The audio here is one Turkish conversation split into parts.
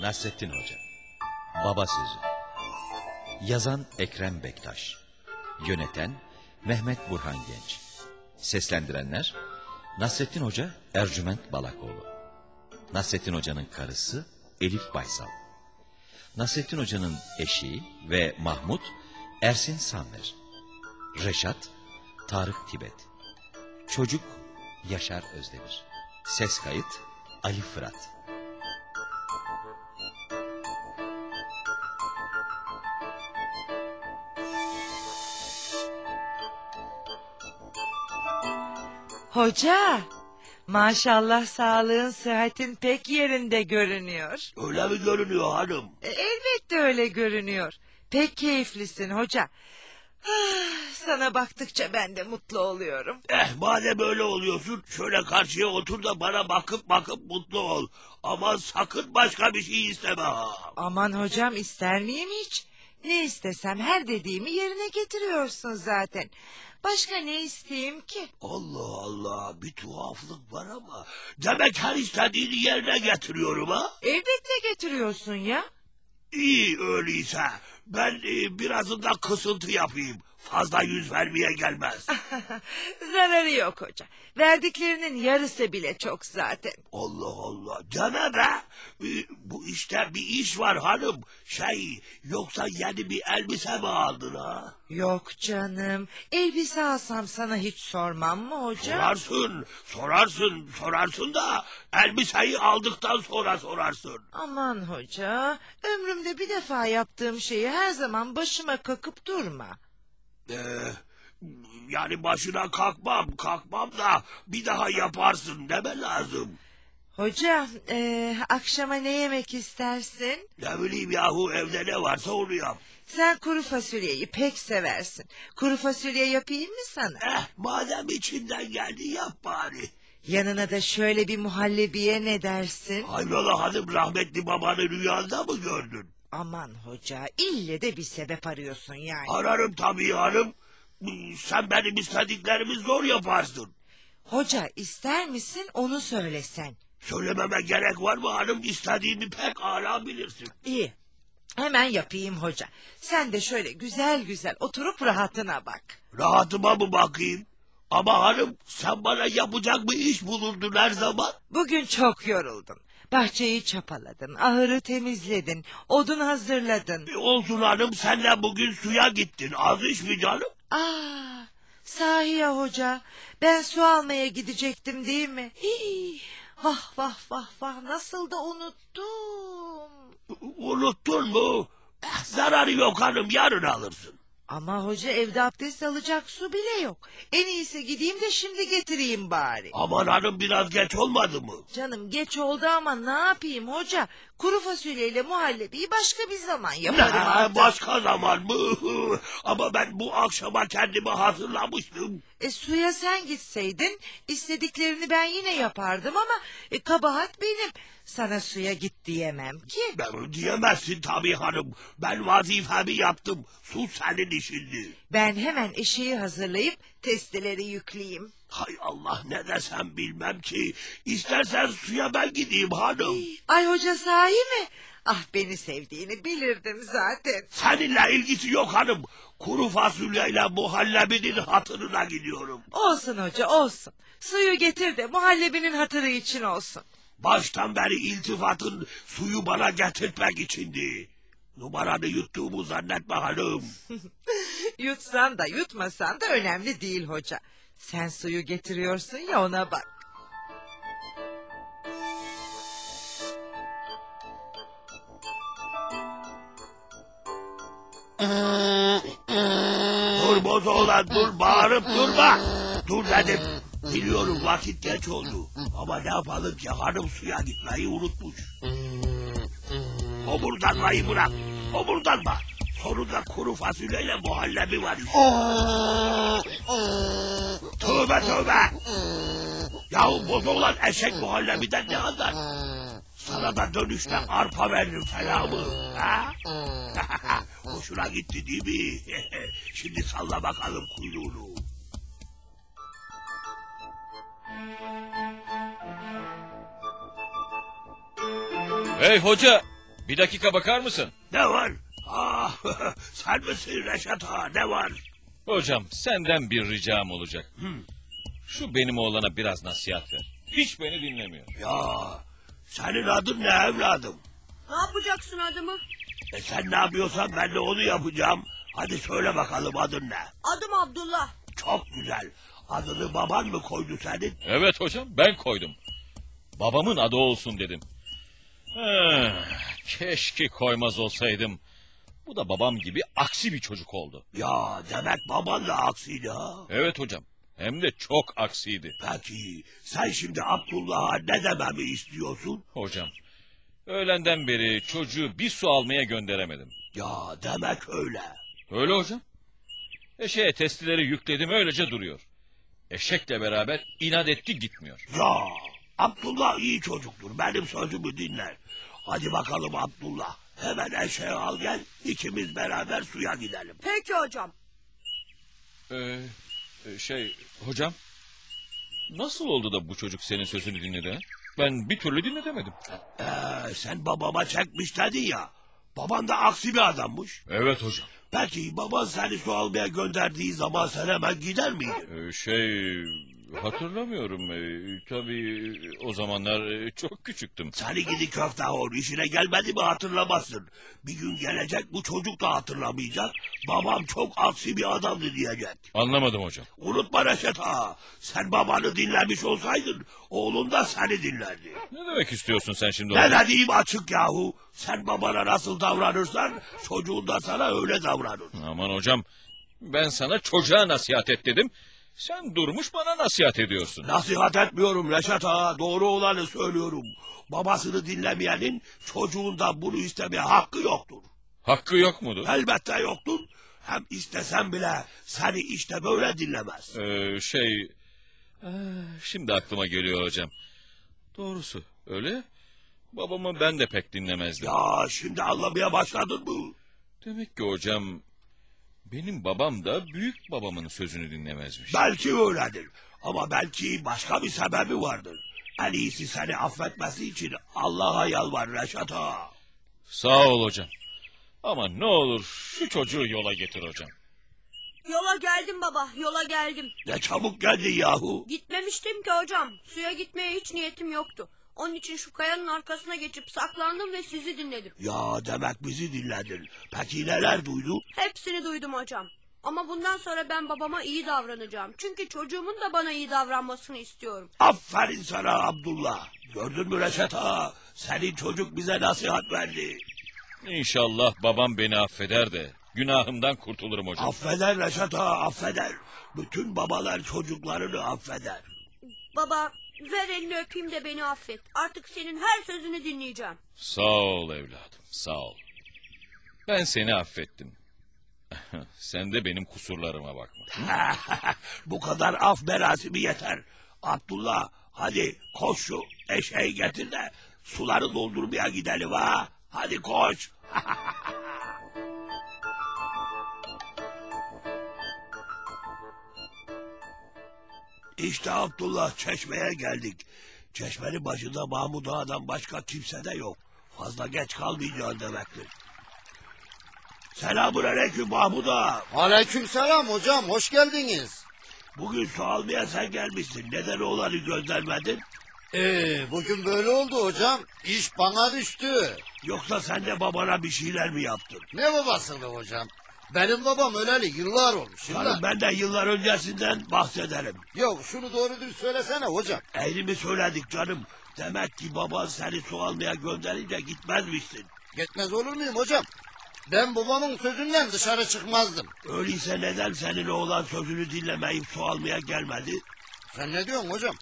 Nasrettin Hoca. Baba Sözü. Yazan Ekrem Bektaş. Yöneten Mehmet Burhan Genç. Seslendirenler Nasrettin Hoca Ercüment Balakoğlu. Nasrettin Hoca'nın karısı Elif Baysal. Nasrettin Hoca'nın eşi ve Mahmut Ersin Sanver. Reşat Tarık Tibet. Çocuk Yaşar Özdemir. Ses kayıt Ali Fırat Hoca, maşallah sağlığın sıhhatin pek yerinde görünüyor. Öyle mi görünüyor hanım? E, elbette öyle görünüyor. Pek keyiflisin hoca. Ah, Sana baktıkça ben de mutlu oluyorum. Eh madem öyle oluyorsun şöyle karşıya otur da bana bakıp bakıp mutlu ol. Ama sakın başka bir şey isteme ha. Aman hocam ister miyim hiç? Ne istesem her dediğimi yerine getiriyorsun zaten. Başka ne isteyeyim ki? Allah Allah bir tuhaflık var ama. Demek her istediğini yerine getiriyorum ha. Elbette getiriyorsun ya. İyi öyleyse. Ben e, birazından kısıntı yapayım. Fazla yüz vermeye gelmez. Zararı yok hoca. Verdiklerinin yarısı bile çok zaten. Allah Allah deme be. E, bu işte bir iş var hanım. Şey yoksa yeni bir elbise mi aldın ha? Yok canım. Elbise alsam sana hiç sormam mı hoca? Sorarsın, sorarsın, sorarsın da elbiseyi aldıktan sonra sorarsın. Aman hoca. Ömrümde bir defa yaptığım şeyi her zaman başıma kakıp durma. Ee, yani başına kalkmam, kalkmam da bir daha yaparsın deme lazım. Hoca e, akşama ne yemek istersin? Ne bileyim yahu evde ne varsa onu yap. Sen kuru fasulyeyi pek seversin. Kuru fasulye yapayım mı sana? Eh madem içinden geldi yap bari. Yanına da şöyle bir muhallebiye ne dersin? Hayrola hanım rahmetli babanı rüyanda mı gördün? Aman hoca ille de bir sebep arıyorsun yani. Ararım tabii hanım. Sen benim istediklerimi zor yaparsın. Hoca ister misin onu söylesen. Söylememe gerek var mı hanım? İstediğimi pek âlâ bilirsin. İyi. Hemen yapayım hoca. Sen de şöyle güzel güzel oturup rahatına bak. Rahatıma mı bakayım? Ama hanım sen bana yapacak bir iş bulurdun her zaman. Bugün çok yoruldun. Bahçeyi çapaladın, ahırı temizledin, odun hazırladın. E, Olsun hanım sen de bugün suya gittin. Az iş mi canım? Aa, sahi ya hoca. Ben su almaya gidecektim değil mi? Hii, vah vah vah vah nasıl da unuttum. Unuttun mu? Eh, zararı yok hanım yarın alırsın. Ama hoca evde abdest alacak su bile yok. En iyisi gideyim de şimdi getireyim bari. Aman hanım biraz geç olmadı mı? Canım geç oldu ama ne yapayım hoca? Kuru fasulyeyle muhallebiyi başka bir zaman yaparım Ne, artık. başka zaman mı? Ama ben bu akşama kendimi hazırlamıştım. E, suya sen gitseydin istediklerini ben yine yapardım ama e, kabahat benim. Sana suya git diyemem ki. Ben diyemezsin tabii hanım. Ben vazifemi yaptım. Su senin işindi. Ben hemen eşeği hazırlayıp testeleri yükleyeyim. Hay Allah ne desem bilmem ki. İstersen suya ben gideyim hanım. Ay hoca sahi mi? Ah beni sevdiğini bilirdim zaten. Seninle ilgisi yok hanım. Kuru fasulyeyle muhallebinin hatırına gidiyorum. Olsun hoca olsun. Suyu getir de muhallebinin hatırı için olsun. Baştan beri iltifatın suyu bana getirtmek içindi. Numaranı yuttuğumu zannetme hanım. Yutsan da yutmasan da önemli değil hoca. Sen suyu getiriyorsun ya ona bak. dur bozoğlan dur bağırıp durma. Dur dedim. Biliyorum vakit geç oldu. Ama ne yapalım ki hanım suya gitmeyi unutmuş. Homurdanmayı bırak. Homurdanma. Sonunda kuru fasulyeyle muhallebi var tövbe tövbe. Yahu bozoğlan eşek muhallebiden ne anlar? Sana da dönüşte arpa veririm fena mı? Ha? Hoşuna gitti değil mi? Şimdi salla bakalım kuyruğunu. Hey hoca Bir dakika bakar mısın? Ne var? Sen misin Reşat Ağa ne var? Hocam senden bir ricam olacak. Hı. Şu benim oğlana biraz nasihat ver. Hiç beni dinlemiyor. Ya senin adın ne evladım? Ne yapacaksın adımı? E sen ne yapıyorsan ben de onu yapacağım. Hadi söyle bakalım adın ne? Adım Abdullah. Çok güzel. Adını baban mı koydu senin? Evet hocam ben koydum. Babamın adı olsun dedim. Eh, keşke koymaz olsaydım. Bu da babam gibi aksi bir çocuk oldu. Ya demek baban da aksiydi ha. Evet hocam. Hem de çok aksiydi. Peki sen şimdi Abdullah'a ne dememi istiyorsun? Hocam. Öğlenden beri çocuğu bir su almaya gönderemedim. Ya demek öyle. Öyle hocam. Eşeğe testileri yükledim öylece duruyor. Eşekle beraber inat etti gitmiyor. Ya Abdullah iyi çocuktur. Benim sözümü dinler. Hadi bakalım Abdullah. Hemen eşeği al gel. ikimiz beraber suya gidelim. Peki hocam. Ee, e, şey hocam. Nasıl oldu da bu çocuk senin sözünü dinledi ha? Ben bir türlü dinletemedim. Ee, sen babama çekmiş dedin ya. Baban da aksi bir adammış. Evet hocam. Peki baban seni su almaya gönderdiği zaman sen hemen gider miydin? Ee, şey hatırlamıyorum. Ee, tabii o zamanlar e, çok küçüktüm. Seni gidi köfte hor işine gelmedi mi hatırlamazsın. Bir gün gelecek bu çocuk da hatırlamayacak. Babam çok aksi bir adamdı diyecek. Anlamadım hocam. Unutma Reşat ağa. Sen babanı dinlemiş olsaydın oğlun da seni dinlerdi. Ne demek istiyorsun sen şimdi? Ne hocam? dediğim açık yahu. Sen babana nasıl davranırsan çocuğun da sana öyle davranır. Aman hocam ben sana çocuğa nasihat et dedim. Sen durmuş bana nasihat ediyorsun. Nasihat etmiyorum Reşat ağa. Doğru olanı söylüyorum. Babasını dinlemeyenin çocuğundan bunu istemeye hakkı yoktur. Hakkı yok mudur? Elbette yoktur. Hem istesen bile seni işte böyle dinlemez. Ee, şey... eh, Şimdi aklıma geliyor hocam. Doğrusu öyle. Babamı ben de pek dinlemezdim. Ya şimdi anlamaya başladın mı? Demek ki hocam... Benim babam da büyük babamın sözünü dinlemezmiş. Belki öyledir. Ama belki başka bir sebebi vardır. En iyisi seni affetmesi için Allah'a yalvar Reşat ağa. Sağ ol hocam. Ama ne olur şu çocuğu yola getir hocam. Yola geldim baba, yola geldim. Ne çabuk geldin yahu. Gitmemiştim ki hocam. Suya gitmeye hiç niyetim yoktu. Onun için şu kayanın arkasına geçip saklandım ve sizi dinledim. Ya demek bizi dinledin. Peki neler duydun? Hepsini duydum hocam. Ama bundan sonra ben babama iyi davranacağım. Çünkü çocuğumun da bana iyi davranmasını istiyorum. Aferin sana Abdullah. Gördün mü Reşat ağa? Senin çocuk bize nasihat verdi. İnşallah babam beni affeder de günahımdan kurtulurum hocam. Affeder Reşat ağa affeder. Bütün babalar çocuklarını affeder. Baba, ver elini öpeyim de beni affet. Artık senin her sözünü dinleyeceğim. Sağ ol evladım, sağ ol. Ben seni affettim. Sen de benim kusurlarıma bakma. Bu kadar af merasimi yeter. Abdullah hadi koş şu eşeği getir de suları doldurmaya gidelim ha. Hadi koş. işte Abdullah çeşmeye geldik. Çeşmenin başında Mahmud Ağa'dan başka kimse de yok. Fazla geç kalmayacaksın demektir. Selamun aleyküm Mahmud Ağa. Aleykümselam hocam hoş geldiniz. Bugün su almaya sen gelmişsin. Neden oğlanı göndermedin? Ee, bugün böyle oldu hocam. İş bana düştü. Yoksa sen de babana bir şeyler mi yaptın? Ne babası be hocam? Benim babam öleli yıllar olmuş. Yıllar. Ben de yıllar öncesinden bahsederim. Yok şunu doğru düz söylesene hocam. Eğrimi söyledik canım. Demek ki baban seni su almaya gönderince gitmezmişsin. Gitmez olur muyum hocam? Ben babamın sözünden dışarı çıkmazdım. Öyleyse neden senin oğlan sözünü dinlemeyip su almaya gelmedi? Sen ne diyorsun hocam?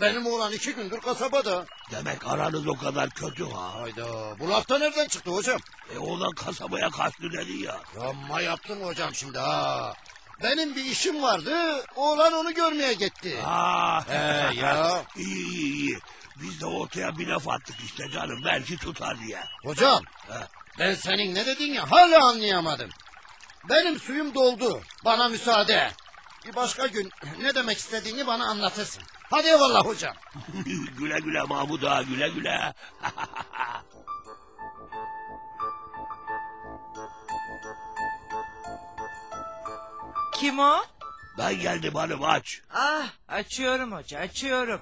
Benim oğlan iki gündür kasabada. Demek aranız o kadar kötü ha. Hayda bu lafta nereden çıktı hocam? E oğlan kasabaya kaçtı dedi ya. Amma yaptın hocam şimdi ha. Benim bir işim vardı. Oğlan onu görmeye gitti. Ha, He ya. iyi iyi iyi. Biz de ortaya bir laf attık işte canım. Belki tutar diye. Hocam Ha. ben senin ne dediğini hala anlayamadım. Benim suyum doldu. Bana müsaade. Bir başka gün ne demek istediğini bana anlatırsın. Hadi eyvallah hocam. güle güle Mahmut ağa güle güle. Kim o? ben geldim hanım aç. Ah açıyorum hoca açıyorum.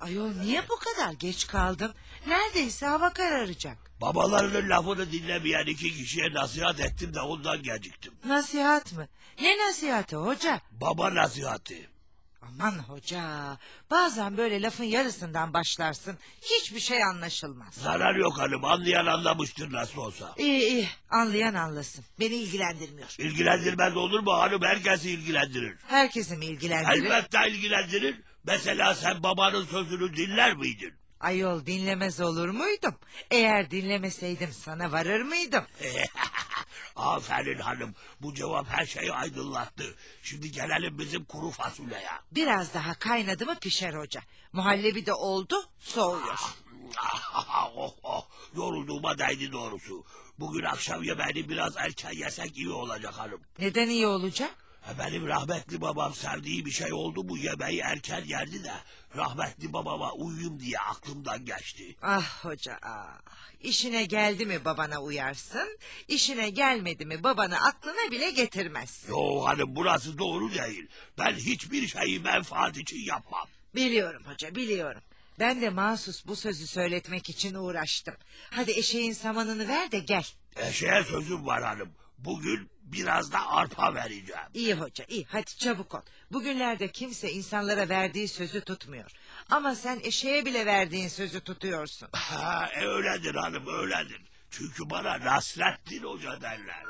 Ayol niye bu kadar geç kaldın? Neredeyse hava kararacak. Babalarının lafını dinlemeyen iki kişiye nasihat ettim de ondan geciktim. Nasihat mı? Ne nasihati hoca? Baba nasihati. Aman hoca bazen böyle lafın yarısından başlarsın hiçbir şey anlaşılmaz. Zarar yok hanım anlayan anlamıştır nasıl olsa. İyi iyi anlayan anlasın beni ilgilendirmiyor. İlgilendirmez olur mu hanım herkesi ilgilendirir. Herkesi mi ilgilendirir? Elbette ilgilendirir. Mesela sen babanın sözünü dinler miydin? Ayol dinlemez olur muydum? Eğer dinlemeseydim sana varır mıydım? Aferin hanım. Bu cevap her şeyi aydınlattı. Şimdi gelelim bizim kuru fasulyeye. Biraz daha kaynadı mı pişer hoca. Muhallebi de oldu soğuyor. oh oh. Yorulduğuma değdi doğrusu. Bugün akşam yemeğini biraz erken yesek iyi olacak hanım. Neden iyi olacak? Benim rahmetli babam sevdiği bir şey oldu mu yemeği erken yerdi de rahmetli babama uyuyayım diye aklımdan geçti. Ah hoca ah. İşine geldi mi babana uyarsın, işine gelmedi mi babanı aklına bile getirmez. Yo hanım burası doğru değil. Ben hiçbir şeyi menfaat için yapmam. Biliyorum hoca biliyorum. Ben de mahsus bu sözü söyletmek için uğraştım. Hadi eşeğin samanını ver de gel. Eşeğe sözüm var hanım. Bugün biraz da arpa vereceğim. İyi hoca iyi hadi çabuk ol. Bugünlerde kimse insanlara verdiği sözü tutmuyor. Ama sen eşeğe bile verdiğin sözü tutuyorsun. Ha, e, öyledir hanım öyledir. Çünkü bana Nasrettin Hoca derler.